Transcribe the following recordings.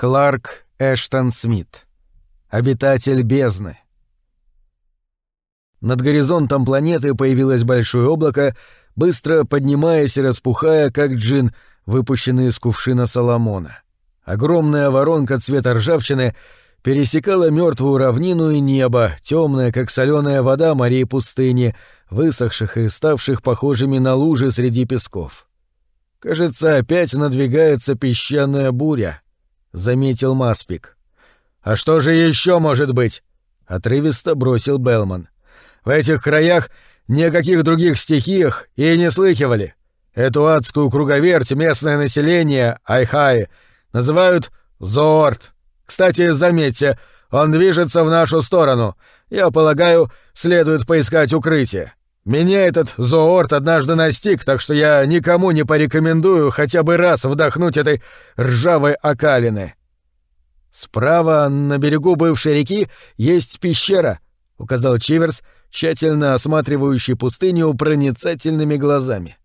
Кларк Эштон Смит. Обитатель бездны. Над горизонтом планеты появилось большое облако, быстро поднимаясь и распухая, как джин, выпущенный из кувшина Соломона. Огромная воронка цвета ржавчины пересекала мертвую равнину и небо, темное, как соленая вода морей пустыни, высохших и ставших похожими на лужи среди песков. Кажется, опять надвигается песчаная буря, заметил Маспик. А что же еще может быть? отрывисто бросил Белман. В этих краях ни о каких других стихиях и не слыхивали. Эту адскую круговерть местное население, Айхай, называют Зорт. Кстати, заметьте, он движется в нашу сторону. Я полагаю, следует поискать укрытие. Меня этот зоорт однажды настиг, так что я никому не порекомендую хотя бы раз вдохнуть этой ржавой окалины. Справа, на берегу бывшей реки, есть пещера, указал Чиверс, тщательно осматривающий пустыню проницательными глазами.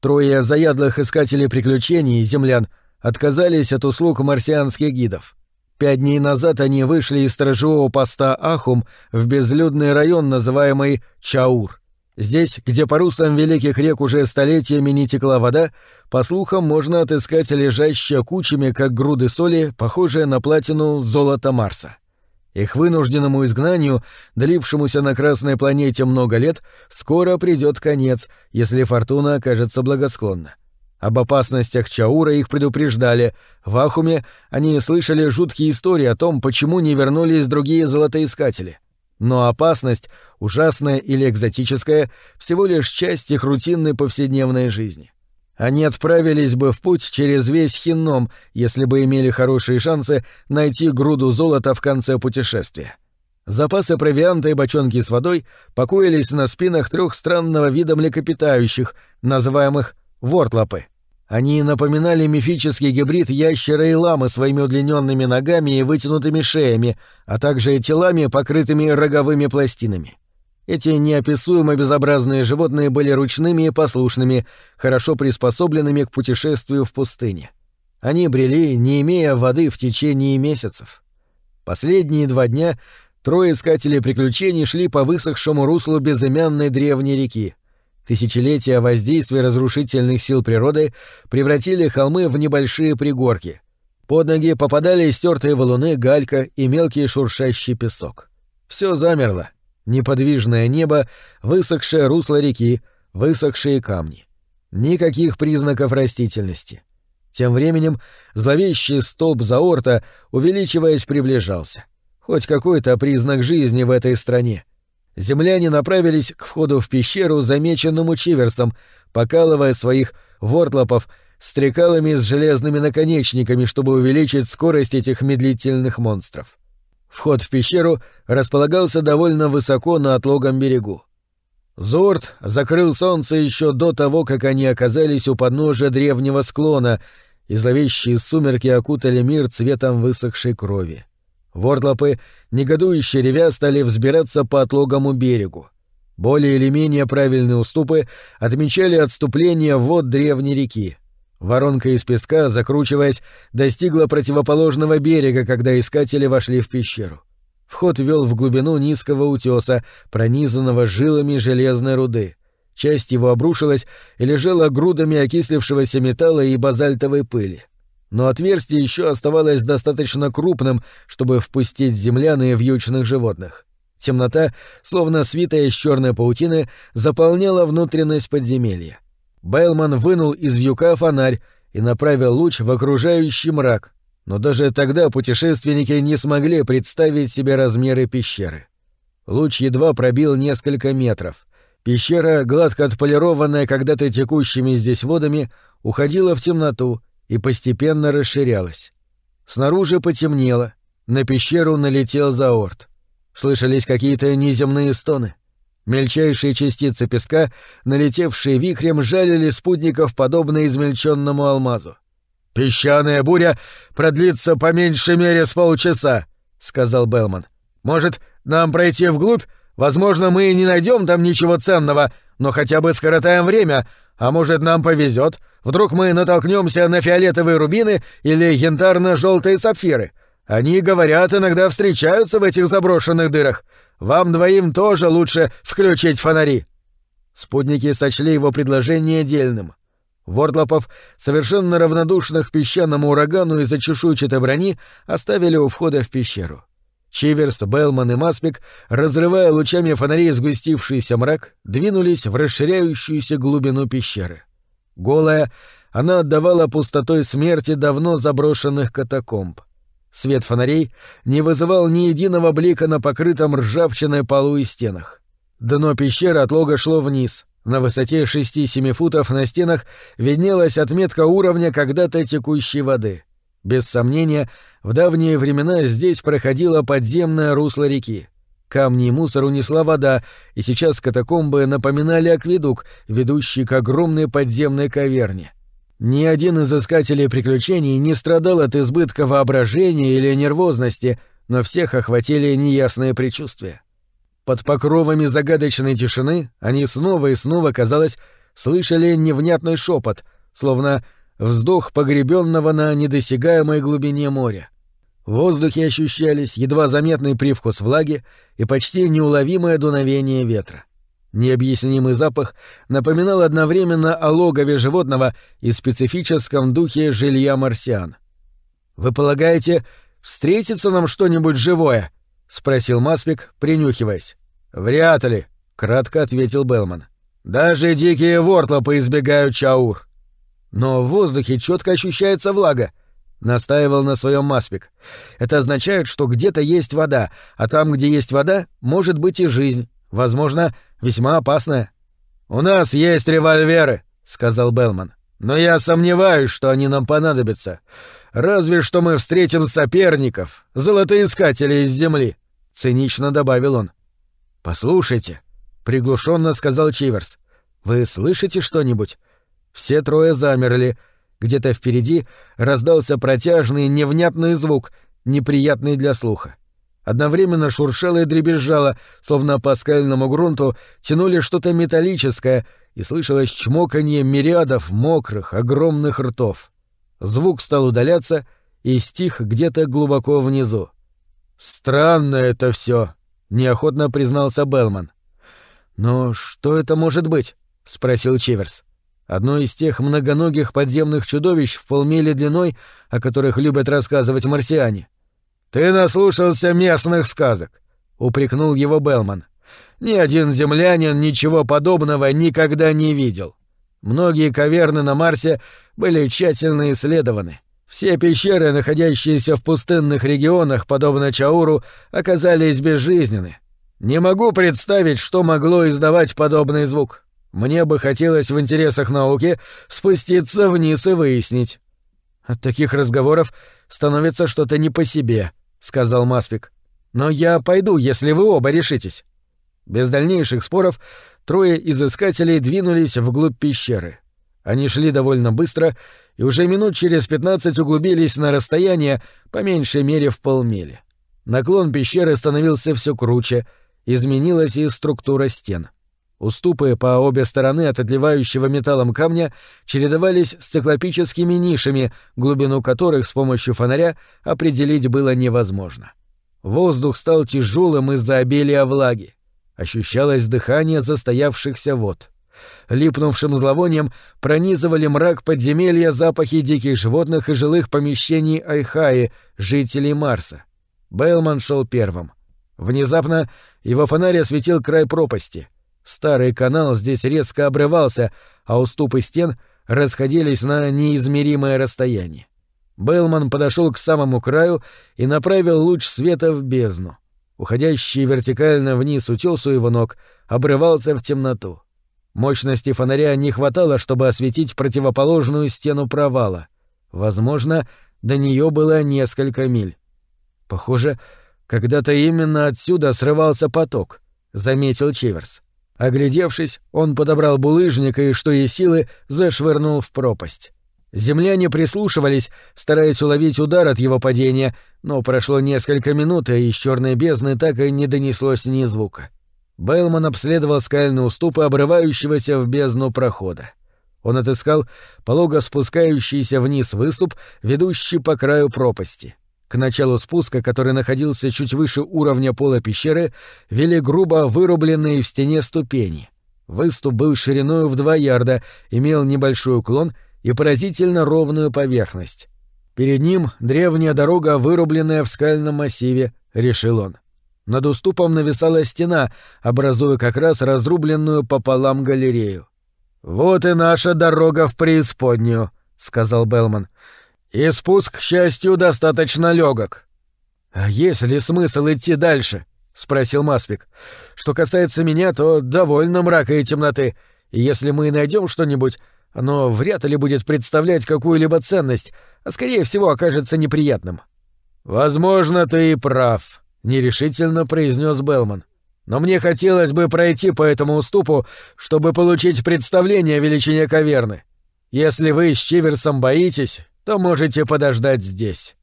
Трое заядлых искателей приключений, землян, отказались от услуг марсианских гидов. Пять дней назад они вышли из сторожевого поста Ахум в безлюдный район, называемый Чаур. Здесь, где по руслам великих рек уже столетиями не текла вода, по слухам можно отыскать лежащие кучами, как груды соли, похожие на платину золота Марса. Их вынужденному изгнанию, длившемуся на Красной планете много лет, скоро придет конец, если фортуна окажется благосклонна. Об опасностях Чаура их предупреждали. В Ахуме они слышали жуткие истории о том, почему не вернулись другие золотоискатели. Но опасность, ужасная или экзотическая, всего лишь часть их рутинной повседневной жизни. Они отправились бы в путь через весь Хинном, если бы имели хорошие шансы найти груду золота в конце путешествия. Запасы провианта и бочонки с водой покоились на спинах трех странного вида млекопитающих, называемых Вортлапы. Они напоминали мифический гибрид ящера и ламы своими удлиненными ногами и вытянутыми шеями, а также телами, покрытыми роговыми пластинами. Эти неописуемо безобразные животные были ручными и послушными, хорошо приспособленными к путешествию в пустыне. Они брели, не имея воды в течение месяцев. Последние два дня трое искателей приключений шли по высохшему руслу безымянной древней реки. Тысячелетия воздействия разрушительных сил природы превратили холмы в небольшие пригорки. Под ноги попадали стертые валуны, галька и мелкий шуршащий песок. Все замерло. Неподвижное небо, высохшее русло реки, высохшие камни. Никаких признаков растительности. Тем временем зловещий столб заорта, увеличиваясь, приближался. Хоть какой-то признак жизни в этой стране — земляне направились к входу в пещеру, замеченному Чиверсом, покалывая своих вортлопов стрекалами с железными наконечниками, чтобы увеличить скорость этих медлительных монстров. Вход в пещеру располагался довольно высоко на отлогом берегу. Зорд закрыл солнце еще до того, как они оказались у подножия древнего склона, и зловещие сумерки окутали мир цветом высохшей крови. Вордлопы, негодующие ревя, стали взбираться по отлогому берегу. Более или менее правильные уступы отмечали отступление вод древней реки. Воронка из песка, закручиваясь, достигла противоположного берега, когда искатели вошли в пещеру. Вход вел в глубину низкого утеса, пронизанного жилами железной руды. Часть его обрушилась и лежала грудами окислившегося металла и базальтовой пыли но отверстие еще оставалось достаточно крупным, чтобы впустить землян и вьючных животных. Темнота, словно свитая из черной паутины, заполняла внутренность подземелья. Байлман вынул из вьюка фонарь и направил луч в окружающий мрак, но даже тогда путешественники не смогли представить себе размеры пещеры. Луч едва пробил несколько метров. Пещера, гладко отполированная когда-то текущими здесь водами, уходила в темноту, и постепенно расширялась. Снаружи потемнело, на пещеру налетел заорт. Слышались какие-то неземные стоны. Мельчайшие частицы песка, налетевшие вихрем, жалили спутников, подобно измельченному алмазу. «Песчаная буря продлится по меньшей мере с полчаса», — сказал Белман. «Может, нам пройти вглубь? Возможно, мы и не найдем там ничего ценного, но хотя бы скоротаем время, а может, нам повезет, Вдруг мы натолкнемся на фиолетовые рубины или янтарно-желтые сапфиры. Они, говорят, иногда встречаются в этих заброшенных дырах. Вам двоим тоже лучше включить фонари». Спутники сочли его предложение дельным. Вордлопов, совершенно равнодушных к песчаному урагану из-за чешуйчатой брони, оставили у входа в пещеру. Чиверс, Белман и Маспик, разрывая лучами фонарей сгустившийся мрак, двинулись в расширяющуюся глубину пещеры. Голая, она отдавала пустотой смерти давно заброшенных катакомб. Свет фонарей не вызывал ни единого блика на покрытом ржавчиной полу и стенах. Дно пещеры от лога шло вниз. На высоте 6-7 футов на стенах виднелась отметка уровня когда-то текущей воды. Без сомнения, в давние времена здесь проходило подземное русло реки. Камни и мусор унесла вода, и сейчас катакомбы напоминали акведук, ведущий к огромной подземной каверне. Ни один из искателей приключений не страдал от избытка воображения или нервозности, но всех охватили неясные предчувствия. Под покровами загадочной тишины они снова и снова, казалось, слышали невнятный шепот, словно вздох погребенного на недосягаемой глубине моря. В воздухе ощущались едва заметный привкус влаги и почти неуловимое дуновение ветра. Необъяснимый запах напоминал одновременно о логове животного и специфическом духе жилья марсиан. «Вы полагаете, встретится нам что-нибудь живое?» — спросил Маспик, принюхиваясь. «Вряд ли», — кратко ответил Белман. «Даже дикие вортлопы избегают чаур». «Но в воздухе четко ощущается влага», — настаивал на своем Маспик. «Это означает, что где-то есть вода, а там, где есть вода, может быть и жизнь, возможно, весьма опасная». «У нас есть револьверы», — сказал Белман. «Но я сомневаюсь, что они нам понадобятся. Разве что мы встретим соперников, золотоискателей из земли», — цинично добавил он. «Послушайте», — приглушенно сказал Чиверс, — «вы слышите что-нибудь?» Все трое замерли. Где-то впереди раздался протяжный невнятный звук, неприятный для слуха. Одновременно шуршало и дребезжало, словно по скальному грунту тянули что-то металлическое, и слышалось чмоканье мириадов мокрых, огромных ртов. Звук стал удаляться и стих где-то глубоко внизу. «Странно это все, неохотно признался Белман. «Но что это может быть?» — спросил Чиверс. «Одно из тех многоногих подземных чудовищ в полмили длиной, о которых любят рассказывать марсиане». «Ты наслушался местных сказок», — упрекнул его Белман. «Ни один землянин ничего подобного никогда не видел. Многие каверны на Марсе были тщательно исследованы. Все пещеры, находящиеся в пустынных регионах, подобно Чауру, оказались безжизненны. Не могу представить, что могло издавать подобный звук. Мне бы хотелось в интересах науки спуститься вниз и выяснить. От таких разговоров становится что-то не по себе, сказал Маспик. Но я пойду, если вы оба решитесь. Без дальнейших споров трое из искателей двинулись вглубь пещеры. Они шли довольно быстро и уже минут через пятнадцать углубились на расстояние, по меньшей мере в полмили. Наклон пещеры становился все круче, изменилась и структура стен. Уступы по обе стороны от отливающего металлом камня чередовались с циклопическими нишами, глубину которых с помощью фонаря определить было невозможно. Воздух стал тяжелым из-за обилия влаги. Ощущалось дыхание застоявшихся вод. — липнувшим зловонием пронизывали мрак подземелья запахи диких животных и жилых помещений Айхаи, жителей Марса. Бейлман шел первым. Внезапно его фонарь осветил край пропасти. Старый канал здесь резко обрывался, а уступы стен расходились на неизмеримое расстояние. Бейлман подошел к самому краю и направил луч света в бездну. Уходящий вертикально вниз утес у его ног обрывался в темноту. Мощности фонаря не хватало, чтобы осветить противоположную стену провала. Возможно, до нее было несколько миль. Похоже, когда-то именно отсюда срывался поток, заметил Чиверс. Оглядевшись, он подобрал булыжник и, что есть силы, зашвырнул в пропасть. Земляне прислушивались, стараясь уловить удар от его падения, но прошло несколько минут, и из черной бездны так и не донеслось ни звука. Бейлман обследовал скальные уступы обрывающегося в бездну прохода. Он отыскал полого спускающийся вниз выступ, ведущий по краю пропасти. К началу спуска, который находился чуть выше уровня пола пещеры, вели грубо вырубленные в стене ступени. Выступ был шириной в два ярда, имел небольшой уклон и поразительно ровную поверхность. Перед ним древняя дорога, вырубленная в скальном массиве, решил он. Над уступом нависала стена, образуя как раз разрубленную пополам галерею. «Вот и наша дорога в преисподнюю», — сказал Белман. «И спуск, к счастью, достаточно легок». «А есть ли смысл идти дальше?» — спросил Маспик. «Что касается меня, то довольно мрака и темноты, и если мы найдем что-нибудь, оно вряд ли будет представлять какую-либо ценность, а скорее всего окажется неприятным». «Возможно, ты и прав», — нерешительно произнес Белман. Но мне хотелось бы пройти по этому уступу, чтобы получить представление о величине каверны. Если вы с Чиверсом боитесь, то можете подождать здесь».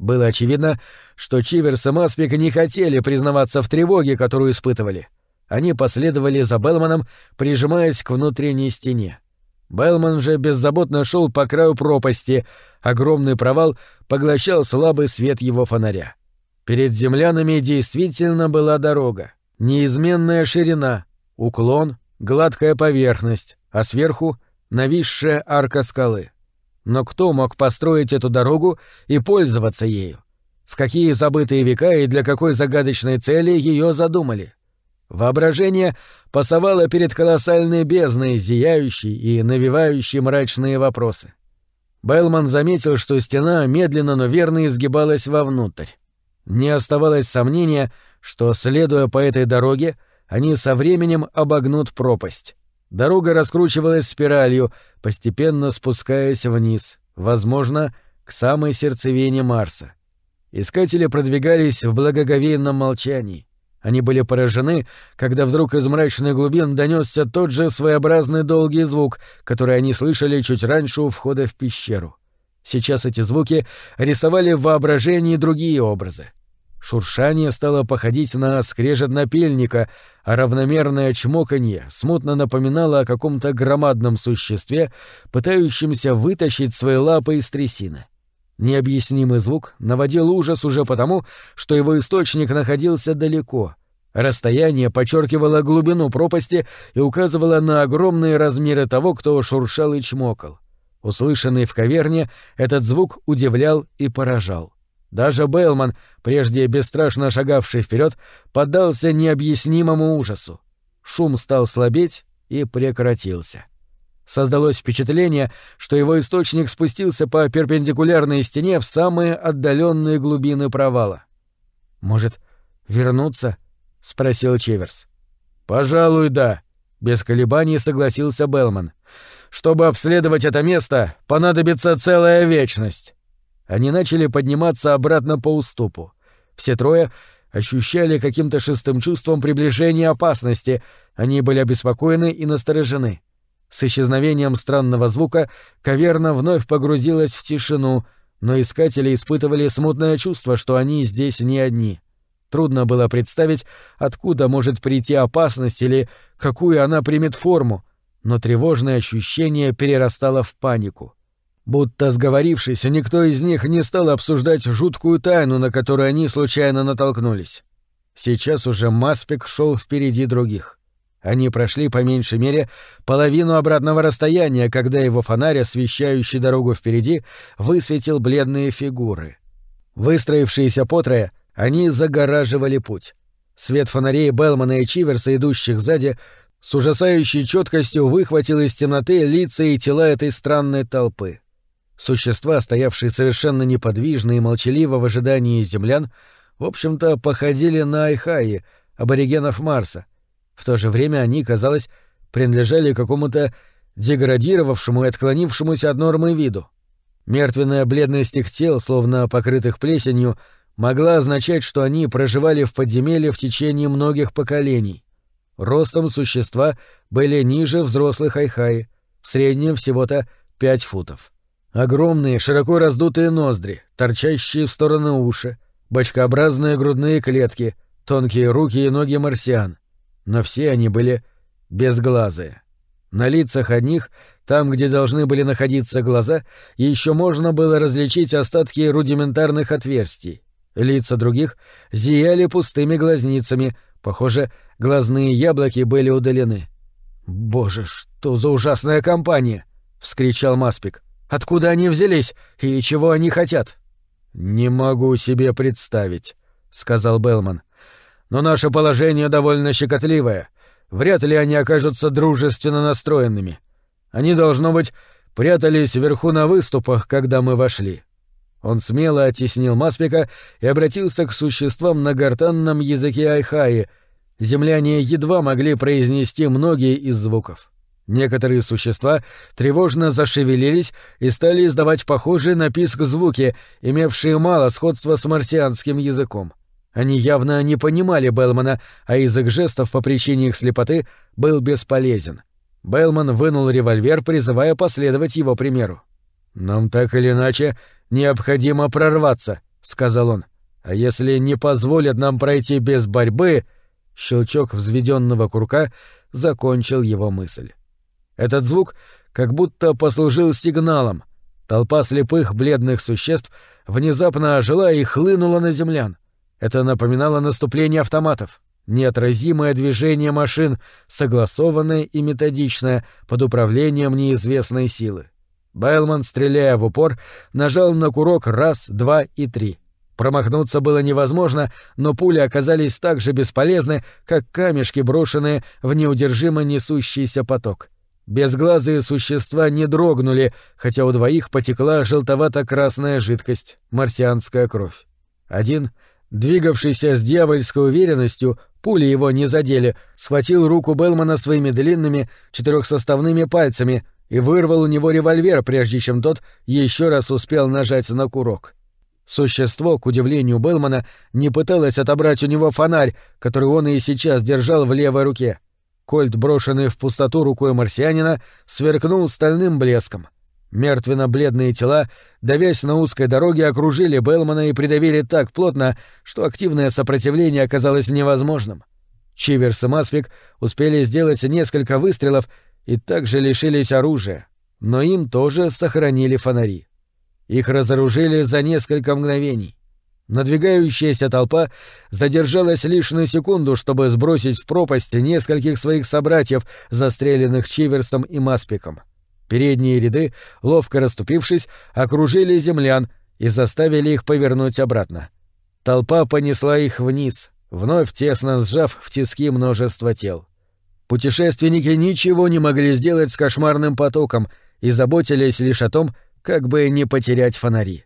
Было очевидно, что Чиверс и Маспик не хотели признаваться в тревоге, которую испытывали. Они последовали за Белманом, прижимаясь к внутренней стене. Белман же беззаботно шел по краю пропасти, огромный провал поглощал слабый свет его фонаря. Перед землянами действительно была дорога. Неизменная ширина, уклон, гладкая поверхность, а сверху — нависшая арка скалы. Но кто мог построить эту дорогу и пользоваться ею? В какие забытые века и для какой загадочной цели ее задумали? Воображение пасовало перед колоссальной бездной, зияющей и навевающей мрачные вопросы. Белман заметил, что стена медленно, но верно изгибалась вовнутрь. Не оставалось сомнения, что, следуя по этой дороге, они со временем обогнут пропасть. Дорога раскручивалась спиралью, постепенно спускаясь вниз, возможно, к самой сердцевине Марса. Искатели продвигались в благоговейном молчании. Они были поражены, когда вдруг из мрачных глубин донесся тот же своеобразный долгий звук, который они слышали чуть раньше у входа в пещеру. Сейчас эти звуки рисовали в воображении другие образы. Шуршание стало походить на скрежет напильника, а равномерное чмоканье смутно напоминало о каком-то громадном существе, пытающемся вытащить свои лапы из трясины. Необъяснимый звук наводил ужас уже потому, что его источник находился далеко. Расстояние подчеркивало глубину пропасти и указывало на огромные размеры того, кто шуршал и чмокал. Услышанный в каверне, этот звук удивлял и поражал. Даже Бейлман, прежде бесстрашно шагавший вперед, поддался необъяснимому ужасу. Шум стал слабеть и прекратился. Создалось впечатление, что его источник спустился по перпендикулярной стене в самые отдаленные глубины провала. «Может, вернуться?» — спросил Чеверс. «Пожалуй, да», — без колебаний согласился Белман. «Чтобы обследовать это место, понадобится целая вечность». Они начали подниматься обратно по уступу. Все трое ощущали каким-то шестым чувством приближения опасности, они были обеспокоены и насторожены. С исчезновением странного звука каверна вновь погрузилась в тишину, но искатели испытывали смутное чувство, что они здесь не одни. Трудно было представить, откуда может прийти опасность или какую она примет форму, но тревожное ощущение перерастало в панику. Будто сговорившись, никто из них не стал обсуждать жуткую тайну, на которую они случайно натолкнулись. Сейчас уже Маспик шел впереди других. Они прошли по меньшей мере половину обратного расстояния, когда его фонарь, освещающий дорогу впереди, высветил бледные фигуры. Выстроившиеся потрое, они загораживали путь. Свет фонарей Белмана и Чиверса, идущих сзади, с ужасающей четкостью выхватил из темноты лица и тела этой странной толпы. Существа, стоявшие совершенно неподвижно и молчаливо в ожидании землян, в общем-то, походили на Айхаи, аборигенов Марса. В то же время они, казалось, принадлежали какому-то деградировавшему и отклонившемуся от нормы виду. Мертвенная бледность их тел, словно покрытых плесенью, могла означать, что они проживали в подземелье в течение многих поколений. Ростом существа были ниже взрослых айхаи, в среднем всего-то пять футов. Огромные, широко раздутые ноздри, торчащие в стороны уши, бочкообразные грудные клетки, тонкие руки и ноги марсиан. Но все они были безглазые. На лицах одних, там, где должны были находиться глаза, еще можно было различить остатки рудиментарных отверстий. Лица других зияли пустыми глазницами, похоже, глазные яблоки были удалены. «Боже, что за ужасная компания!» — вскричал Маспик. «Откуда они взялись и чего они хотят?» «Не могу себе представить», — сказал Белман. «Но наше положение довольно щекотливое. Вряд ли они окажутся дружественно настроенными. Они, должно быть, прятались вверху на выступах, когда мы вошли». Он смело оттеснил Маспика и обратился к существам на гортанном языке Айхаи. Земляне едва могли произнести многие из звуков. Некоторые существа тревожно зашевелились и стали издавать похожие на писк звуки, имевшие мало сходства с марсианским языком. Они явно не понимали Белмана, а язык жестов по причине их слепоты был бесполезен. Белман вынул револьвер, призывая последовать его примеру. «Нам так или иначе необходимо прорваться», — сказал он. «А если не позволят нам пройти без борьбы...» Щелчок взведенного курка закончил его мысль. Этот звук как будто послужил сигналом. Толпа слепых бледных существ внезапно ожила и хлынула на землян. Это напоминало наступление автоматов. Неотразимое движение машин, согласованное и методичное, под управлением неизвестной силы. Байлман, стреляя в упор, нажал на курок раз, два и три. Промахнуться было невозможно, но пули оказались так же бесполезны, как камешки, брошенные в неудержимо несущийся поток. Безглазые существа не дрогнули, хотя у двоих потекла желтовато-красная жидкость, марсианская кровь. Один — Двигавшийся с дьявольской уверенностью, пули его не задели, схватил руку Белмана своими длинными четырехсоставными пальцами и вырвал у него револьвер, прежде чем тот еще раз успел нажать на курок. Существо, к удивлению Белмана, не пыталось отобрать у него фонарь, который он и сейчас держал в левой руке. Кольт, брошенный в пустоту рукой марсианина, сверкнул стальным блеском — Мертвенно-бледные тела, давясь на узкой дороге, окружили Белмана и придавили так плотно, что активное сопротивление оказалось невозможным. Чиверс и Маспик успели сделать несколько выстрелов и также лишились оружия, но им тоже сохранили фонари. Их разоружили за несколько мгновений. Надвигающаяся толпа задержалась лишь на секунду, чтобы сбросить в пропасть нескольких своих собратьев, застреленных Чиверсом и Маспиком. Передние ряды, ловко расступившись, окружили землян и заставили их повернуть обратно. Толпа понесла их вниз, вновь тесно сжав в тиски множество тел. Путешественники ничего не могли сделать с кошмарным потоком и заботились лишь о том, как бы не потерять фонари.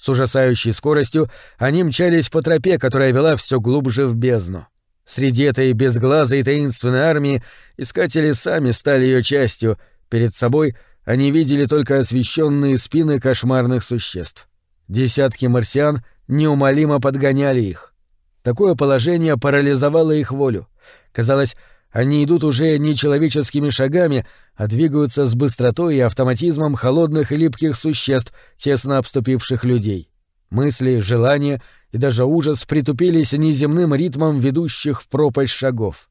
С ужасающей скоростью они мчались по тропе, которая вела все глубже в бездну. Среди этой безглазой таинственной армии искатели сами стали ее частью — Перед собой они видели только освещенные спины кошмарных существ. Десятки марсиан неумолимо подгоняли их. Такое положение парализовало их волю. Казалось, они идут уже не человеческими шагами, а двигаются с быстротой и автоматизмом холодных и липких существ, тесно обступивших людей. Мысли, желания и даже ужас притупились неземным ритмом ведущих в пропасть шагов.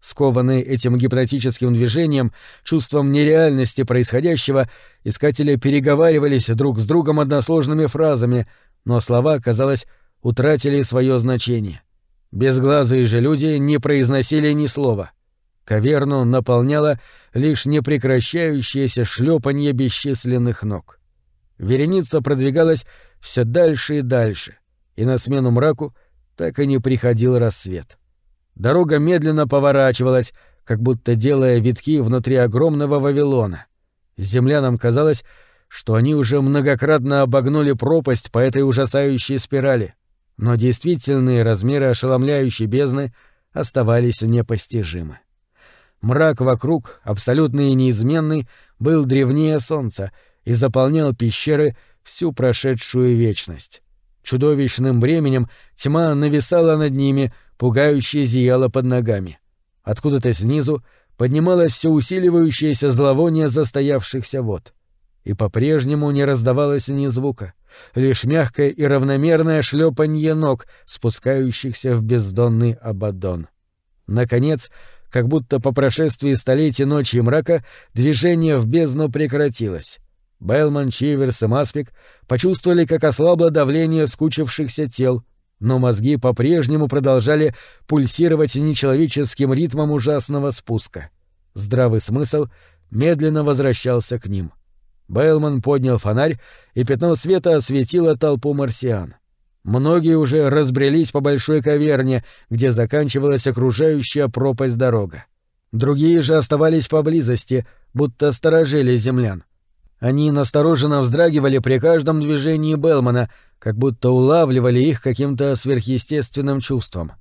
Скованные этим гипнотическим движением, чувством нереальности происходящего, искатели переговаривались друг с другом односложными фразами, но слова, казалось, утратили свое значение. Безглазые же люди не произносили ни слова. Каверну наполняло лишь непрекращающееся шлепанье бесчисленных ног. Вереница продвигалась все дальше и дальше, и на смену мраку так и не приходил рассвет. Дорога медленно поворачивалась, как будто делая витки внутри огромного Вавилона. Землянам казалось, что они уже многократно обогнули пропасть по этой ужасающей спирали, но действительные размеры ошеломляющей бездны оставались непостижимы. Мрак вокруг, абсолютный и неизменный, был древнее солнца и заполнял пещеры всю прошедшую вечность. Чудовищным бременем тьма нависала над ними, пугающе зияло под ногами. Откуда-то снизу поднималось все усиливающееся зловоние застоявшихся вод. И по-прежнему не раздавалось ни звука, лишь мягкое и равномерное шлепанье ног, спускающихся в бездонный абаддон. Наконец, как будто по прошествии столетий ночи и мрака движение в бездну прекратилось. Белман, Чиверс и Маспик почувствовали, как ослабло давление скучившихся тел, но мозги по-прежнему продолжали пульсировать нечеловеческим ритмом ужасного спуска. Здравый смысл медленно возвращался к ним. Бейлман поднял фонарь, и пятно света осветило толпу марсиан. Многие уже разбрелись по большой каверне, где заканчивалась окружающая пропасть дорога. Другие же оставались поблизости, будто сторожили землян. Они настороженно вздрагивали при каждом движении Белмана, как будто улавливали их каким-то сверхъестественным чувством.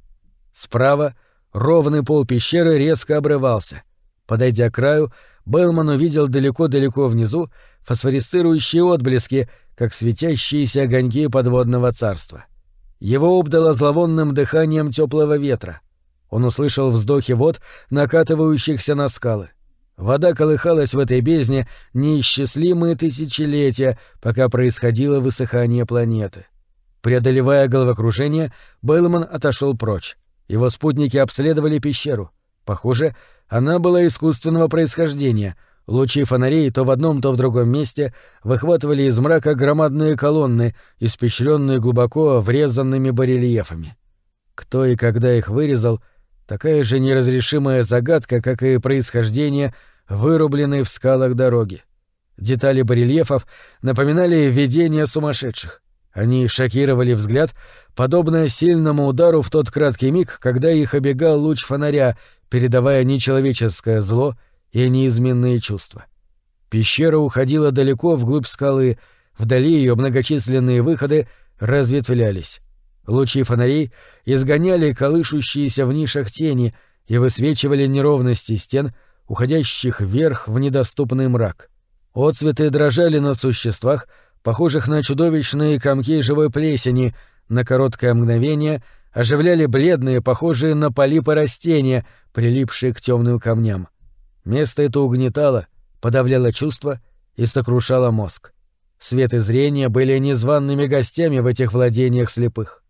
Справа ровный пол пещеры резко обрывался. Подойдя к краю, Белман увидел далеко-далеко внизу фосфорисцирующие отблески, как светящиеся огоньки подводного царства. Его обдало зловонным дыханием теплого ветра. Он услышал вздохи вод, накатывающихся на скалы. Вода колыхалась в этой бездне неисчислимые тысячелетия, пока происходило высыхание планеты. Преодолевая головокружение, Бейлман отошел прочь. Его спутники обследовали пещеру. Похоже, она была искусственного происхождения — Лучи фонарей то в одном, то в другом месте выхватывали из мрака громадные колонны, испещренные глубоко врезанными барельефами. Кто и когда их вырезал, такая же неразрешимая загадка, как и происхождение вырубленной в скалах дороги. Детали барельефов напоминали видения сумасшедших. Они шокировали взгляд, подобно сильному удару в тот краткий миг, когда их обегал луч фонаря, передавая нечеловеческое зло — и неизменные чувства. Пещера уходила далеко вглубь скалы, вдали ее многочисленные выходы разветвлялись. Лучи фонарей изгоняли колышущиеся в нишах тени и высвечивали неровности стен, уходящих вверх в недоступный мрак. Отцветы дрожали на существах, похожих на чудовищные комки живой плесени, на короткое мгновение оживляли бледные, похожие на полипы растения, прилипшие к темным камням. Место это угнетало, подавляло чувства и сокрушало мозг. Свет и зрение были незваными гостями в этих владениях слепых.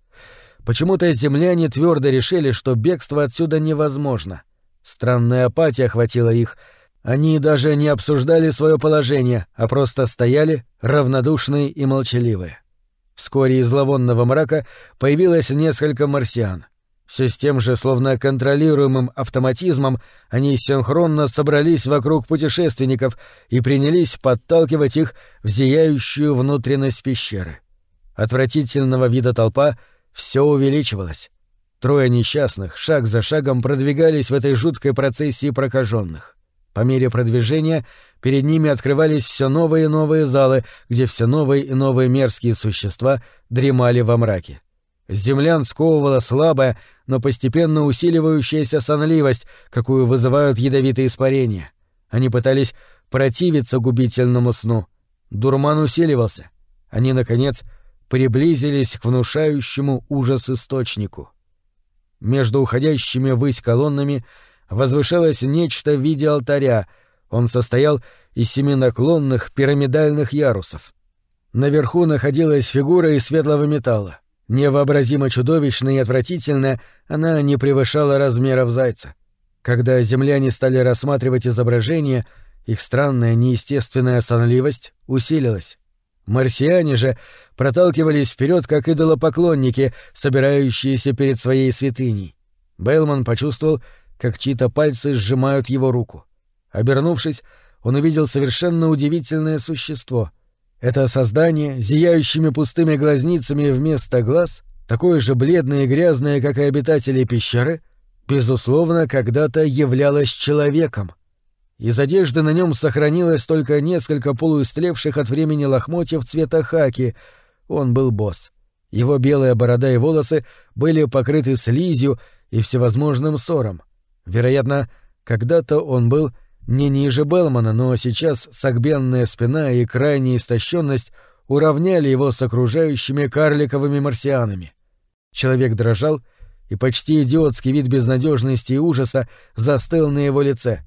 Почему-то земляне твердо решили, что бегство отсюда невозможно. Странная апатия охватила их. Они даже не обсуждали свое положение, а просто стояли, равнодушные и молчаливые. Вскоре из зловонного мрака появилось несколько марсиан. Все с тем же, словно контролируемым автоматизмом, они синхронно собрались вокруг путешественников и принялись подталкивать их в зияющую внутренность пещеры. Отвратительного вида толпа все увеличивалась. Трое несчастных шаг за шагом продвигались в этой жуткой процессии прокаженных. По мере продвижения перед ними открывались все новые и новые залы, где все новые и новые мерзкие существа дремали во мраке. Землян сковывала слабая, но постепенно усиливающаяся сонливость, какую вызывают ядовитые испарения. Они пытались противиться губительному сну. Дурман усиливался. Они, наконец, приблизились к внушающему ужас источнику. Между уходящими ввысь колоннами возвышалось нечто в виде алтаря. Он состоял из семи наклонных пирамидальных ярусов. Наверху находилась фигура из светлого металла. Невообразимо чудовищная и отвратительная, она не превышала размеров зайца. Когда земляне стали рассматривать изображение, их странная неестественная сонливость усилилась. Марсиане же проталкивались вперед, как идолопоклонники, собирающиеся перед своей святыней. Бейлман почувствовал, как чьи-то пальцы сжимают его руку. Обернувшись, он увидел совершенно удивительное существо — это создание, зияющими пустыми глазницами вместо глаз, такое же бледное и грязное, как и обитатели пещеры, безусловно, когда-то являлось человеком. Из одежды на нем сохранилось только несколько полуистлевших от времени лохмотьев цвета хаки. Он был босс. Его белая борода и волосы были покрыты слизью и всевозможным ссором. Вероятно, когда-то он был не ниже Белмана, но сейчас согбенная спина и крайняя истощенность уравняли его с окружающими карликовыми марсианами. Человек дрожал, и почти идиотский вид безнадежности и ужаса застыл на его лице.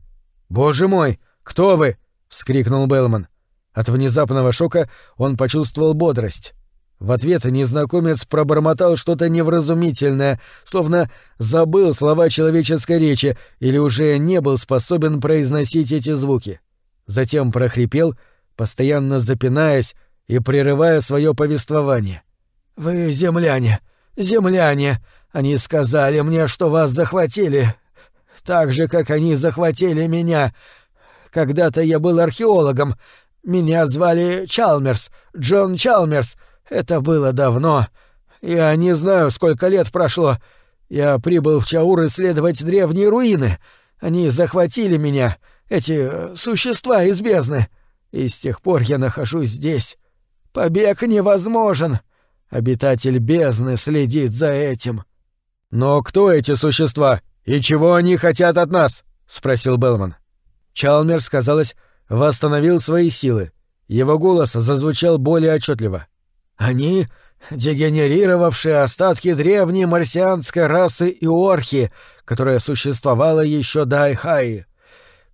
«Боже мой! Кто вы?» — вскрикнул Белман. От внезапного шока он почувствовал бодрость. В ответ незнакомец пробормотал что-то невразумительное, словно забыл слова человеческой речи или уже не был способен произносить эти звуки. Затем прохрипел, постоянно запинаясь и прерывая свое повествование. «Вы земляне, земляне! Они сказали мне, что вас захватили, так же, как они захватили меня. Когда-то я был археологом. Меня звали Чалмерс, Джон Чалмерс». Это было давно. Я не знаю, сколько лет прошло. Я прибыл в Чаур исследовать древние руины. Они захватили меня, эти э, существа из бездны. И с тех пор я нахожусь здесь. Побег невозможен. Обитатель бездны следит за этим. Но кто эти существа и чего они хотят от нас? спросил Белман. Чалмерс, казалось, восстановил свои силы. Его голос зазвучал более отчетливо. Они — дегенерировавшие остатки древней марсианской расы Иорхи, которая существовала еще до Айхаи.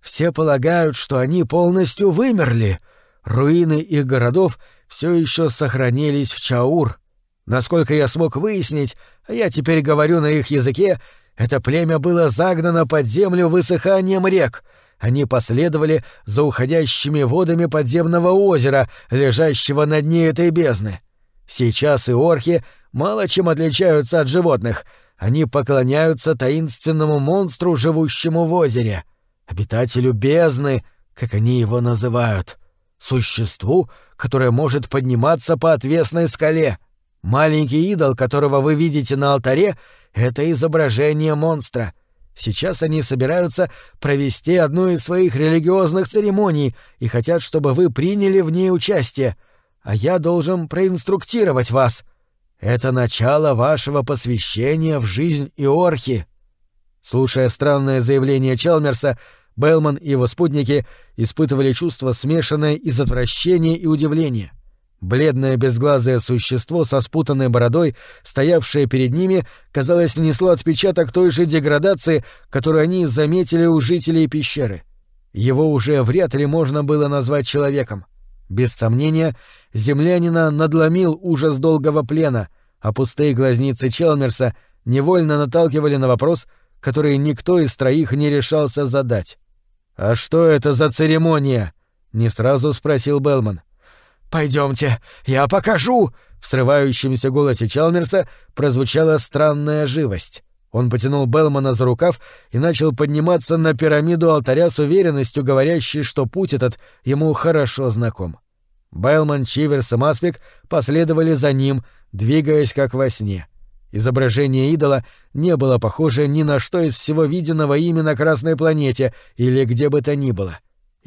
Все полагают, что они полностью вымерли. Руины их городов все еще сохранились в Чаур. Насколько я смог выяснить, а я теперь говорю на их языке, это племя было загнано под землю высыханием рек. Они последовали за уходящими водами подземного озера, лежащего на дне этой бездны. Сейчас и орхи мало чем отличаются от животных. Они поклоняются таинственному монстру, живущему в озере, обитателю бездны, как они его называют, существу, которое может подниматься по отвесной скале. Маленький идол, которого вы видите на алтаре, — это изображение монстра. Сейчас они собираются провести одну из своих религиозных церемоний и хотят, чтобы вы приняли в ней участие — а я должен проинструктировать вас. Это начало вашего посвящения в жизнь Иорхи». Слушая странное заявление Челмерса, Белман и его спутники испытывали чувство смешанное из отвращения и удивления. Бледное безглазое существо со спутанной бородой, стоявшее перед ними, казалось, несло отпечаток той же деградации, которую они заметили у жителей пещеры. Его уже вряд ли можно было назвать человеком. Без сомнения, землянина надломил ужас долгого плена, а пустые глазницы Челмерса невольно наталкивали на вопрос, который никто из троих не решался задать. «А что это за церемония?» — не сразу спросил Белман. «Пойдемте, я покажу!» В срывающемся голосе Чалмерса прозвучала странная живость. Он потянул Белмана за рукав и начал подниматься на пирамиду алтаря с уверенностью, говорящей, что путь этот ему хорошо знаком. Белман, Чиверс и Маспик последовали за ним, двигаясь как во сне. Изображение идола не было похоже ни на что из всего виденного ими на Красной планете или где бы то ни было.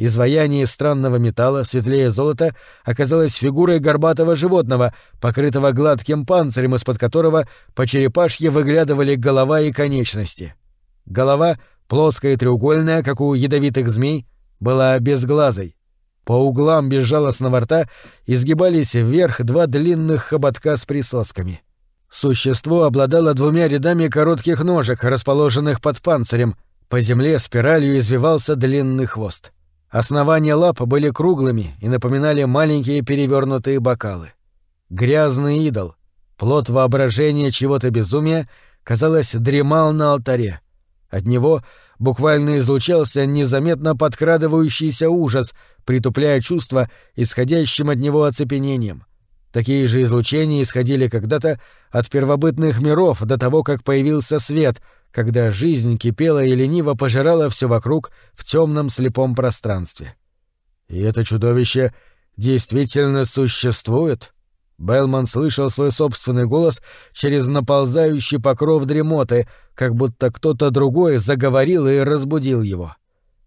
Изваяние странного металла, светлее золота, оказалось фигурой горбатого животного, покрытого гладким панцирем, из-под которого по черепашье выглядывали голова и конечности. Голова, плоская и треугольная, как у ядовитых змей, была безглазой. По углам безжалостного рта изгибались вверх два длинных хоботка с присосками. Существо обладало двумя рядами коротких ножек, расположенных под панцирем. По земле спиралью извивался длинный хвост. Основания лап были круглыми и напоминали маленькие перевернутые бокалы. Грязный идол, плод воображения чего-то безумия, казалось, дремал на алтаре. От него буквально излучался незаметно подкрадывающийся ужас, притупляя чувства, исходящим от него оцепенением. Такие же излучения исходили когда-то от первобытных миров до того, как появился свет, когда жизнь кипела и лениво пожирала все вокруг в темном слепом пространстве. И это чудовище действительно существует? Белман слышал свой собственный голос через наползающий покров дремоты, как будто кто-то другой заговорил и разбудил его.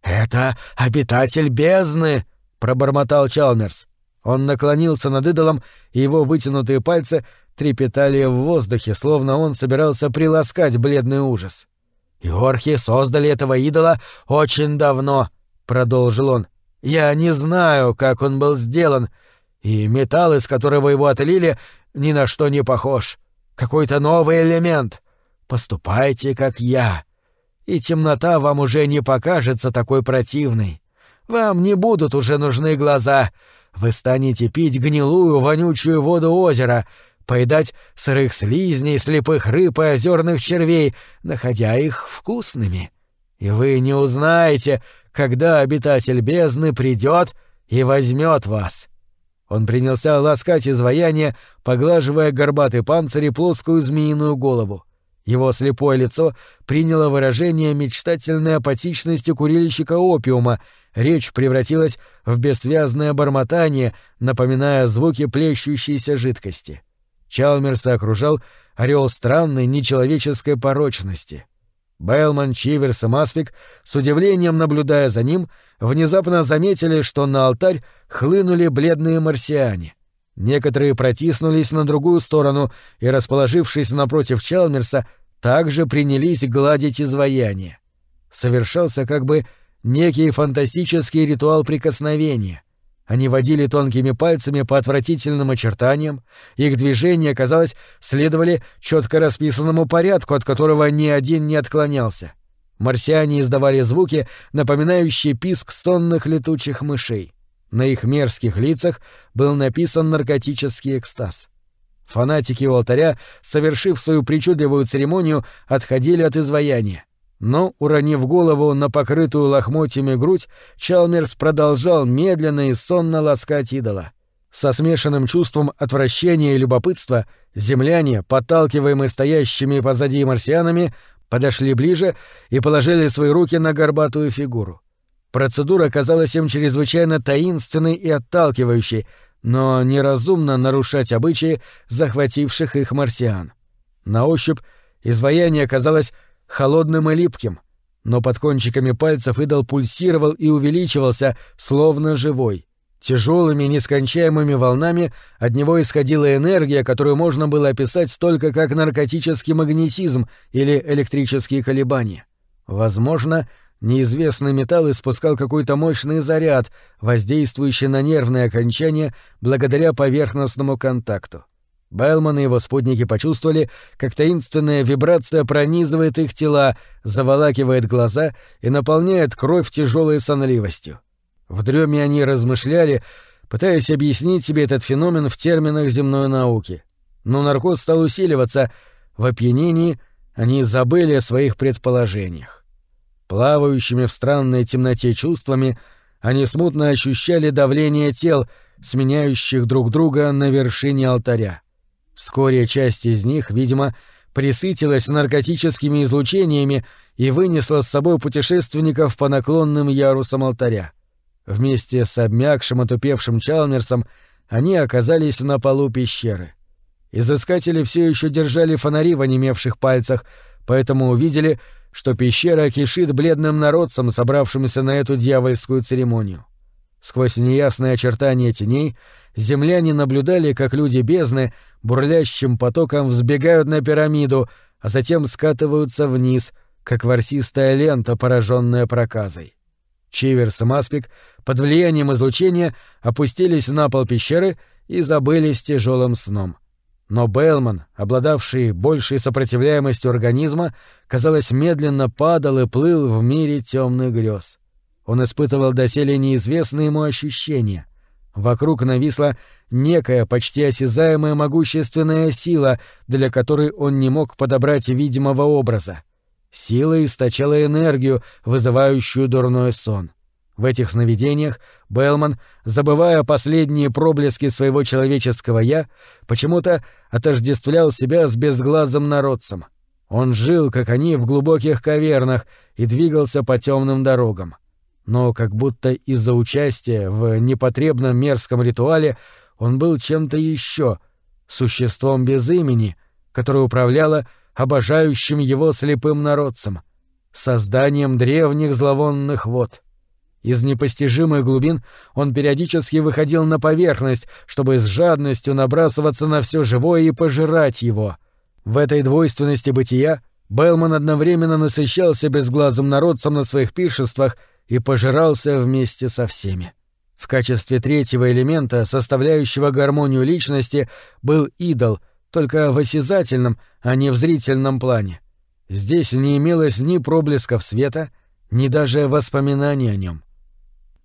«Это обитатель бездны!» — пробормотал Чалмерс. Он наклонился над идолом, и его вытянутые пальцы трепетали в воздухе, словно он собирался приласкать бледный ужас. «Иорхи создали этого идола очень давно», — продолжил он. «Я не знаю, как он был сделан, и металл, из которого его отлили, ни на что не похож. Какой-то новый элемент. Поступайте, как я. И темнота вам уже не покажется такой противной. Вам не будут уже нужны глаза. Вы станете пить гнилую, вонючую воду озера, поедать сырых слизней, слепых рыб и озерных червей, находя их вкусными. И вы не узнаете, когда обитатель бездны придет и возьмет вас. Он принялся ласкать изваяние, поглаживая горбатый панцирь и плоскую змеиную голову. Его слепое лицо приняло выражение мечтательной апатичности курильщика опиума, речь превратилась в бессвязное бормотание, напоминая звуки плещущейся жидкости. Чалмерса окружал орел странной нечеловеческой порочности. Бэлман, Чиверс и Маспик, с удивлением наблюдая за ним, внезапно заметили, что на алтарь хлынули бледные марсиане. Некоторые протиснулись на другую сторону и, расположившись напротив Чалмерса, также принялись гладить изваяние. Совершался как бы некий фантастический ритуал прикосновения. Они водили тонкими пальцами по отвратительным очертаниям, их движения, казалось, следовали четко расписанному порядку, от которого ни один не отклонялся. Марсиане издавали звуки, напоминающие писк сонных летучих мышей. На их мерзких лицах был написан наркотический экстаз. Фанатики у алтаря, совершив свою причудливую церемонию, отходили от изваяния. Но, уронив голову на покрытую лохмотьями грудь, Чалмерс продолжал медленно и сонно ласкать идола. Со смешанным чувством отвращения и любопытства земляне, подталкиваемые стоящими позади марсианами, подошли ближе и положили свои руки на горбатую фигуру. Процедура казалась им чрезвычайно таинственной и отталкивающей, но неразумно нарушать обычаи захвативших их марсиан. На ощупь изваяние казалось холодным и липким, но под кончиками пальцев идол пульсировал и увеличивался, словно живой. Тяжелыми нескончаемыми волнами от него исходила энергия, которую можно было описать только как наркотический магнетизм или электрические колебания. Возможно, неизвестный металл испускал какой-то мощный заряд, воздействующий на нервные окончания благодаря поверхностному контакту. Байлман и его спутники почувствовали, как таинственная вибрация пронизывает их тела, заволакивает глаза и наполняет кровь тяжелой сонливостью. В дреме они размышляли, пытаясь объяснить себе этот феномен в терминах земной науки. Но наркоз стал усиливаться, в опьянении они забыли о своих предположениях. Плавающими в странной темноте чувствами они смутно ощущали давление тел, сменяющих друг друга на вершине алтаря. Вскоре часть из них, видимо, присытилась наркотическими излучениями и вынесла с собой путешественников по наклонным ярусам алтаря. Вместе с обмякшим отупевшим Чалмерсом они оказались на полу пещеры. Изыскатели все еще держали фонари в онемевших пальцах, поэтому увидели, что пещера кишит бледным народцем, собравшимся на эту дьявольскую церемонию. Сквозь неясные очертания теней земляне наблюдали, как люди бездны бурлящим потоком взбегают на пирамиду, а затем скатываются вниз, как ворсистая лента, пораженная проказой. Чиверс и Маспик под влиянием излучения опустились на пол пещеры и забылись тяжелым сном. Но Бэлман, обладавший большей сопротивляемостью организма, казалось, медленно падал и плыл в мире темных грез. Он испытывал доселе неизвестные ему ощущения. Вокруг нависла некая почти осязаемая могущественная сила, для которой он не мог подобрать видимого образа. Сила источала энергию, вызывающую дурной сон. В этих сновидениях Белман, забывая последние проблески своего человеческого «я», почему-то отождествлял себя с безглазым народцем. Он жил, как они, в глубоких кавернах и двигался по темным дорогам. Но как будто из-за участия в непотребном мерзком ритуале он был чем-то еще, существом без имени, которое управляло обожающим его слепым народцем, созданием древних зловонных вод. Из непостижимых глубин он периодически выходил на поверхность, чтобы с жадностью набрасываться на все живое и пожирать его. В этой двойственности бытия Белман одновременно насыщался безглазым народцем на своих пиршествах и пожирался вместе со всеми. В качестве третьего элемента, составляющего гармонию личности, был идол — только в осязательном, а не в зрительном плане. Здесь не имелось ни проблесков света, ни даже воспоминаний о нем.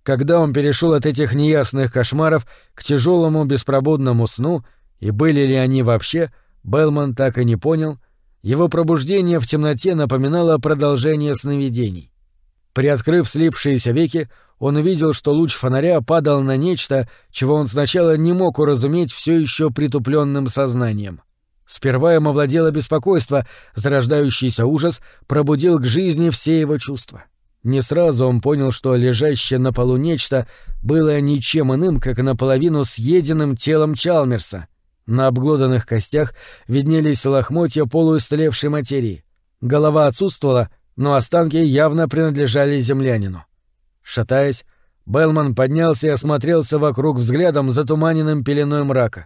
Когда он перешел от этих неясных кошмаров к тяжелому беспробудному сну, И были ли они вообще, Белман так и не понял. Его пробуждение в темноте напоминало продолжение сновидений. Приоткрыв слипшиеся веки, он увидел, что луч фонаря падал на нечто, чего он сначала не мог уразуметь все еще притупленным сознанием. Сперва ему владело беспокойство, зарождающийся ужас пробудил к жизни все его чувства. Не сразу он понял, что лежащее на полу нечто было ничем иным, как наполовину съеденным телом Чалмерса. На обглоданных костях виднелись лохмотья полуистлевшей материи. Голова отсутствовала, но останки явно принадлежали землянину. Шатаясь, Белман поднялся и осмотрелся вокруг взглядом затуманенным пеленой мрака.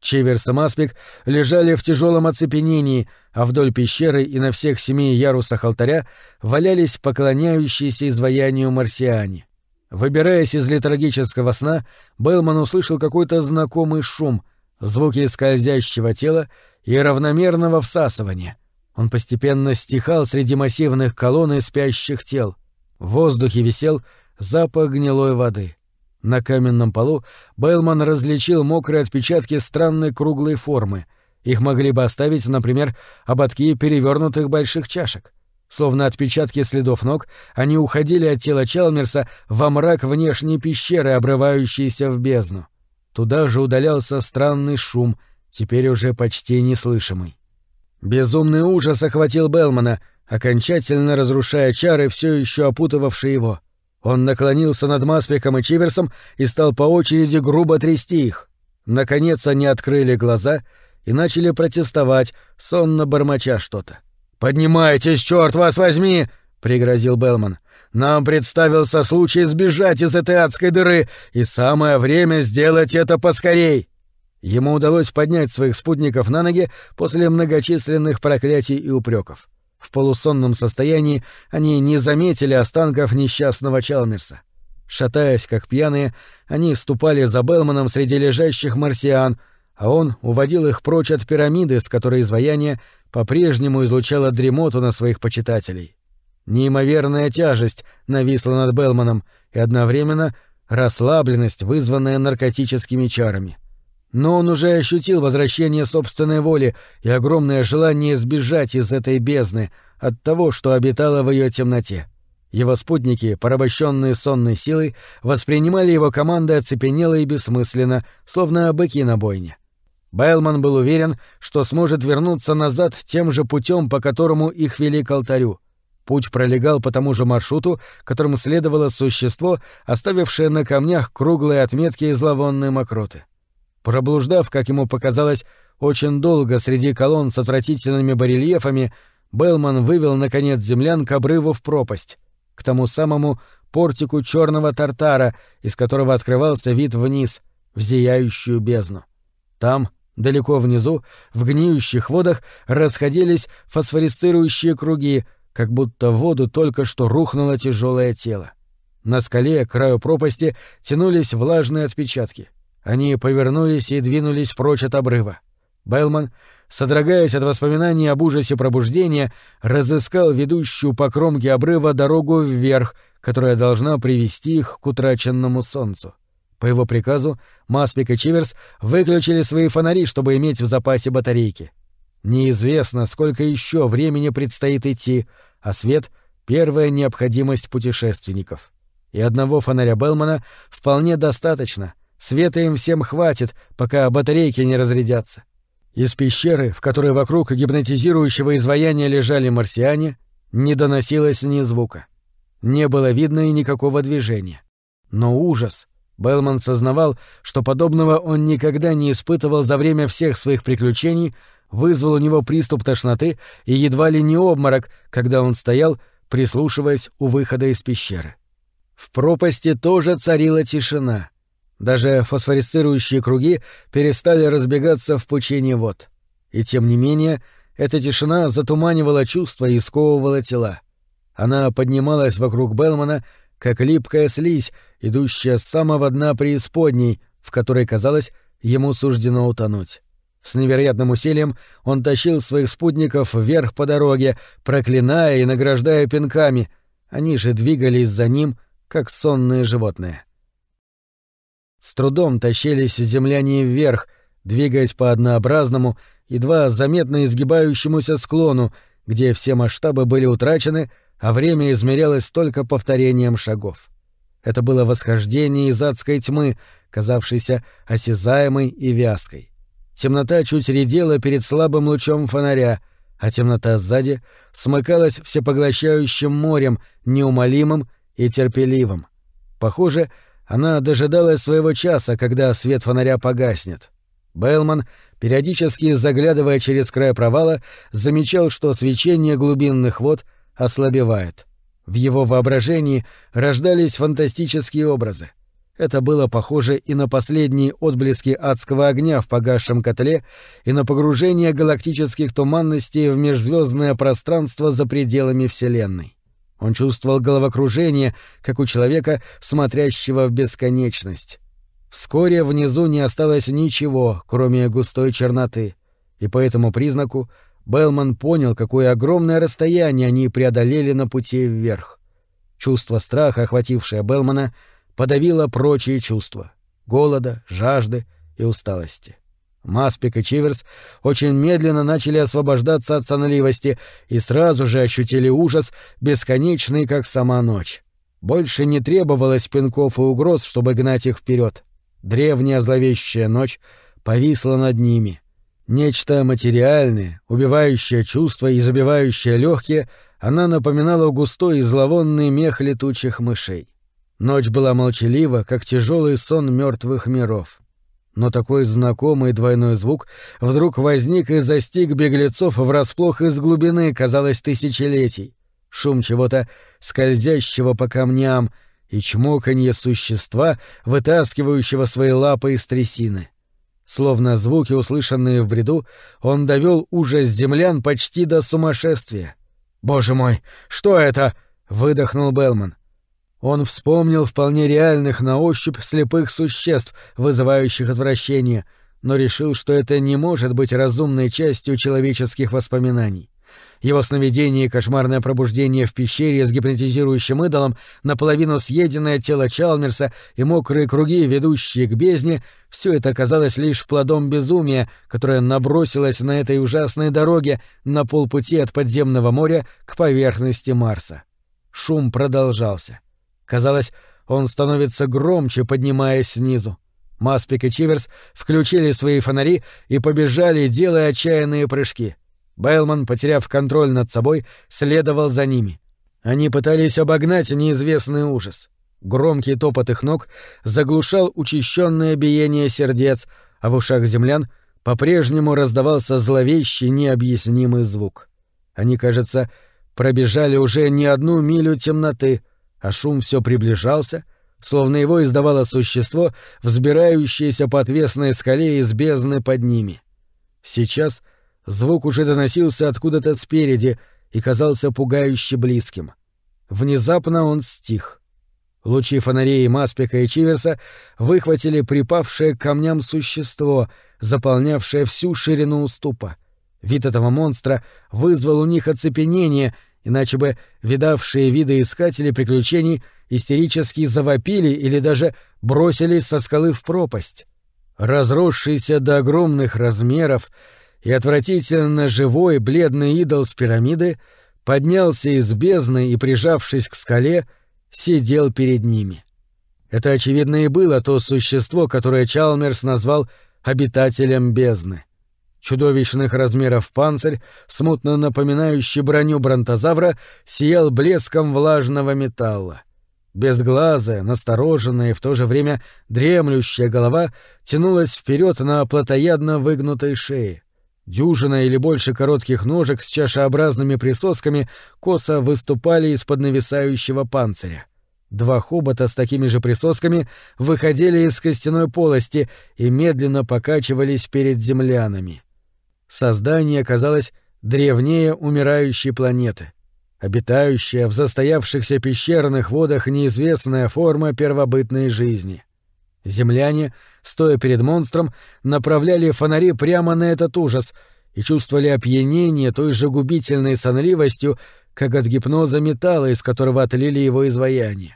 Чиверс и Маспик лежали в тяжелом оцепенении, а вдоль пещеры и на всех семи ярусах алтаря валялись поклоняющиеся изваянию марсиане. Выбираясь из летаргического сна, Белман услышал какой-то знакомый шум, звуки скользящего тела и равномерного всасывания. Он постепенно стихал среди массивных колонн и спящих тел. В воздухе висел запах гнилой воды. На каменном полу Бейлман различил мокрые отпечатки странной круглой формы. Их могли бы оставить, например, ободки перевернутых больших чашек. Словно отпечатки следов ног, они уходили от тела Чалмерса во мрак внешней пещеры, обрывающейся в бездну. Туда же удалялся странный шум, теперь уже почти неслышимый. Безумный ужас охватил Белмана, окончательно разрушая чары, все еще опутывавшие его. Он наклонился над Маспиком и Чиверсом и стал по очереди грубо трясти их. Наконец они открыли глаза и начали протестовать, сонно бормоча что-то. «Поднимайтесь, черт вас возьми!» — пригрозил Белман. «Нам представился случай сбежать из этой адской дыры, и самое время сделать это поскорей!» Ему удалось поднять своих спутников на ноги после многочисленных проклятий и упреков. В полусонном состоянии они не заметили останков несчастного Чалмерса. Шатаясь, как пьяные, они ступали за Белманом среди лежащих марсиан, а он уводил их прочь от пирамиды, с которой изваяние по-прежнему излучало дремоту на своих почитателей. Неимоверная тяжесть нависла над Белманом и одновременно расслабленность, вызванная наркотическими чарами. Но он уже ощутил возвращение собственной воли и огромное желание сбежать из этой бездны от того, что обитало в ее темноте. Его спутники, порабощенные сонной силой, воспринимали его команды оцепенело и бессмысленно, словно быки на бойне. Байлман был уверен, что сможет вернуться назад тем же путем, по которому их вели к алтарю. Путь пролегал по тому же маршруту, которым следовало существо, оставившее на камнях круглые отметки и зловонные мокроты. Проблуждав, как ему показалось, очень долго среди колонн с отвратительными барельефами, Белман вывел, наконец, землян к обрыву в пропасть, к тому самому портику черного тартара, из которого открывался вид вниз, в зияющую бездну. Там, далеко внизу, в гниющих водах расходились фосфорисцирующие круги, как будто в воду только что рухнуло тяжелое тело. На скале, к краю пропасти, тянулись влажные отпечатки. Они повернулись и двинулись прочь от обрыва. Белман, содрогаясь от воспоминаний об ужасе пробуждения, разыскал ведущую по кромке обрыва дорогу вверх, которая должна привести их к утраченному солнцу. По его приказу Маспик и Чиверс выключили свои фонари, чтобы иметь в запасе батарейки. Неизвестно, сколько еще времени предстоит идти, а свет — первая необходимость путешественников. И одного фонаря Белмана вполне достаточно — Света им всем хватит, пока батарейки не разрядятся. Из пещеры, в которой вокруг гипнотизирующего изваяния лежали марсиане, не доносилось ни звука. Не было видно и никакого движения. Но ужас. Белман сознавал, что подобного он никогда не испытывал за время всех своих приключений, вызвал у него приступ тошноты и едва ли не обморок, когда он стоял, прислушиваясь у выхода из пещеры. В пропасти тоже царила тишина — даже фосфорисцирующие круги перестали разбегаться в пучине вод. И тем не менее, эта тишина затуманивала чувства и сковывала тела. Она поднималась вокруг Белмана, как липкая слизь, идущая с самого дна преисподней, в которой, казалось, ему суждено утонуть. С невероятным усилием он тащил своих спутников вверх по дороге, проклиная и награждая пинками. Они же двигались за ним, как сонные животные. С трудом тащились земляне вверх, двигаясь по однообразному, едва заметно изгибающемуся склону, где все масштабы были утрачены, а время измерялось только повторением шагов. Это было восхождение из адской тьмы, казавшейся осязаемой и вязкой. Темнота чуть редела перед слабым лучом фонаря, а темнота сзади смыкалась всепоглощающим морем, неумолимым и терпеливым. Похоже, она дожидалась своего часа, когда свет фонаря погаснет. Бэлман, периодически заглядывая через край провала, замечал, что свечение глубинных вод ослабевает. В его воображении рождались фантастические образы. Это было похоже и на последние отблески адского огня в погасшем котле, и на погружение галактических туманностей в межзвездное пространство за пределами Вселенной. Он чувствовал головокружение, как у человека, смотрящего в бесконечность. Вскоре внизу не осталось ничего, кроме густой черноты, и по этому признаку Белман понял, какое огромное расстояние они преодолели на пути вверх. Чувство страха, охватившее Белмана, подавило прочие чувства — голода, жажды и усталости. Маспик и Чиверс очень медленно начали освобождаться от сонливости и сразу же ощутили ужас, бесконечный, как сама ночь. Больше не требовалось пинков и угроз, чтобы гнать их вперед. Древняя зловещая ночь повисла над ними. Нечто материальное, убивающее чувства и забивающее легкие, она напоминала густой и зловонный мех летучих мышей. Ночь была молчалива, как тяжелый сон мертвых миров но такой знакомый двойной звук вдруг возник и застиг беглецов врасплох из глубины, казалось, тысячелетий. Шум чего-то скользящего по камням и чмоканье существа, вытаскивающего свои лапы из трясины. Словно звуки, услышанные в бреду, он довел ужас землян почти до сумасшествия. «Боже мой, что это?» — выдохнул Белман. Он вспомнил вполне реальных на ощупь слепых существ, вызывающих отвращение, но решил, что это не может быть разумной частью человеческих воспоминаний. Его сновидение и кошмарное пробуждение в пещере с гипнотизирующим идолом, наполовину съеденное тело Чалмерса и мокрые круги, ведущие к бездне, все это казалось лишь плодом безумия, которое набросилось на этой ужасной дороге на полпути от подземного моря к поверхности Марса. Шум продолжался. Казалось, он становится громче, поднимаясь снизу. Маспик и Чиверс включили свои фонари и побежали, делая отчаянные прыжки. Бейлман, потеряв контроль над собой, следовал за ними. Они пытались обогнать неизвестный ужас. Громкий топот их ног заглушал учащенное биение сердец, а в ушах землян по-прежнему раздавался зловещий необъяснимый звук. Они, кажется, пробежали уже не одну милю темноты — а шум все приближался, словно его издавало существо, взбирающееся по отвесной скале из бездны под ними. Сейчас звук уже доносился откуда-то спереди и казался пугающе близким. Внезапно он стих. Лучи фонарей Маспика и Чиверса выхватили припавшее к камням существо, заполнявшее всю ширину уступа. Вид этого монстра вызвал у них оцепенение — иначе бы видавшие виды искатели приключений истерически завопили или даже бросились со скалы в пропасть. Разросшийся до огромных размеров и отвратительно живой бледный идол с пирамиды поднялся из бездны и, прижавшись к скале, сидел перед ними. Это, очевидно, и было то существо, которое Чалмерс назвал обитателем бездны чудовищных размеров панцирь, смутно напоминающий броню бронтозавра, сиял блеском влажного металла. Безглазая, настороженная и в то же время дремлющая голова тянулась вперед на плотоядно выгнутой шее. Дюжина или больше коротких ножек с чашеобразными присосками косо выступали из-под нависающего панциря. Два хобота с такими же присосками выходили из костяной полости и медленно покачивались перед землянами. Создание казалось древнее умирающей планеты. Обитающая в застоявшихся пещерных водах неизвестная форма первобытной жизни. Земляне, стоя перед монстром, направляли фонари прямо на этот ужас и чувствовали опьянение той же губительной сонливостью, как от гипноза металла, из которого отлили его изваяние.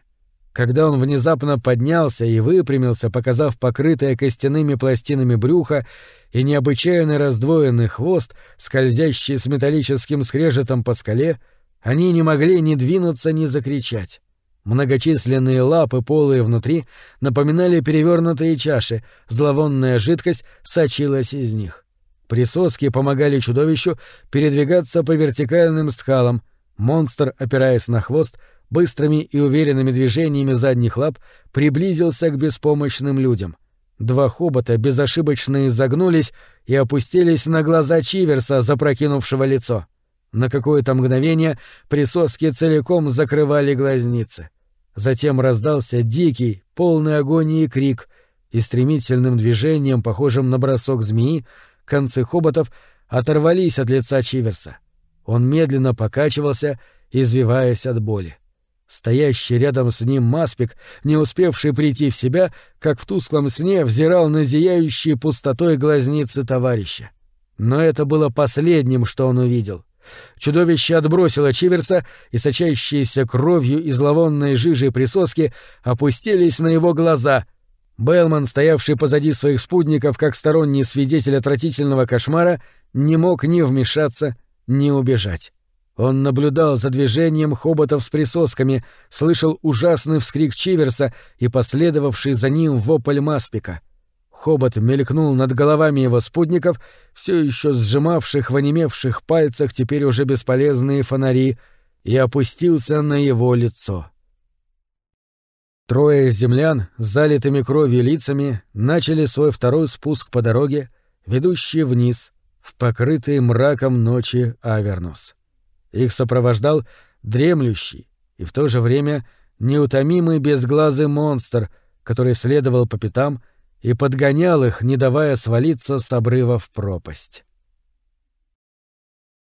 Когда он внезапно поднялся и выпрямился, показав покрытое костяными пластинами брюхо и необычайно раздвоенный хвост, скользящий с металлическим скрежетом по скале, они не могли ни двинуться, ни закричать. Многочисленные лапы, полые внутри, напоминали перевернутые чаши, зловонная жидкость сочилась из них. Присоски помогали чудовищу передвигаться по вертикальным скалам. Монстр, опираясь на хвост, быстрыми и уверенными движениями задних лап приблизился к беспомощным людям. Два хобота безошибочно изогнулись и опустились на глаза Чиверса, запрокинувшего лицо. На какое-то мгновение присоски целиком закрывали глазницы. Затем раздался дикий, полный агонии крик, и стремительным движением, похожим на бросок змеи, концы хоботов оторвались от лица Чиверса. Он медленно покачивался, извиваясь от боли. Стоящий рядом с ним Маспик, не успевший прийти в себя, как в тусклом сне взирал на зияющие пустотой глазницы товарища. Но это было последним, что он увидел. Чудовище отбросило Чиверса, и сочащиеся кровью и зловонной жижей присоски опустились на его глаза. Бэлман, стоявший позади своих спутников как сторонний свидетель отвратительного кошмара, не мог ни вмешаться, ни убежать. Он наблюдал за движением хоботов с присосками, слышал ужасный вскрик Чиверса и последовавший за ним вопль Маспика — Хобот мелькнул над головами его спутников, все еще сжимавших в онемевших пальцах теперь уже бесполезные фонари, и опустился на его лицо. Трое землян с залитыми кровью лицами начали свой второй спуск по дороге, ведущей вниз, в покрытый мраком ночи Авернус. Их сопровождал дремлющий и в то же время неутомимый безглазый монстр, который следовал по пятам, и подгонял их, не давая свалиться с обрыва в пропасть.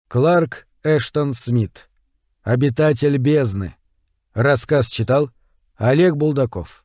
Кларк Эштон Смит. Обитатель бездны. Рассказ читал Олег Булдаков.